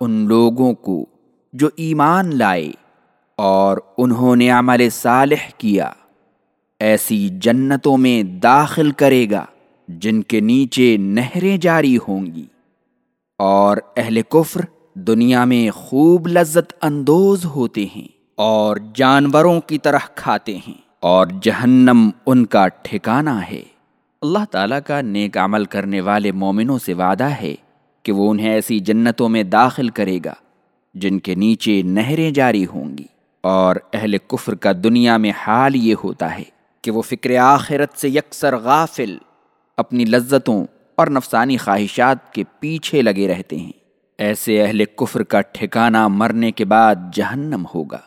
ان لوگوں کو جو ایمان لائے اور انہوں نے عمل صالح کیا، ایسی جنتوں میں داخل کرے گا جن کے نیچے نہریں جاری ہوں گی۔ اور اہل کفر دنیا میں خوب لذت اندوز ہوتے ہیں اور جانوروں کی طرح کھاتے ہیں اور جہنم ان کا ٹھکانہ ہے۔ اللہ تعالیٰ کا نیک عمل کرنے والے مومنوں سے وعدہ ہے کہ وہ انہیں ایسی جنتوں میں داخل کرے گا، جن کے نیچے نہریں جاری ہوں گی۔ اور اہل کفر کا دنیا میں حال یہ ہوتا ہے کہ وہ فکر آخرت سے یکسر غافل اپنی لذتوں اور نفسانی خواہشات کے پیچھے لگے رہتے ہیں۔ ایسے اہل کفر کا ٹھکانہ مرنے کے بعد جہنم ہوگا۔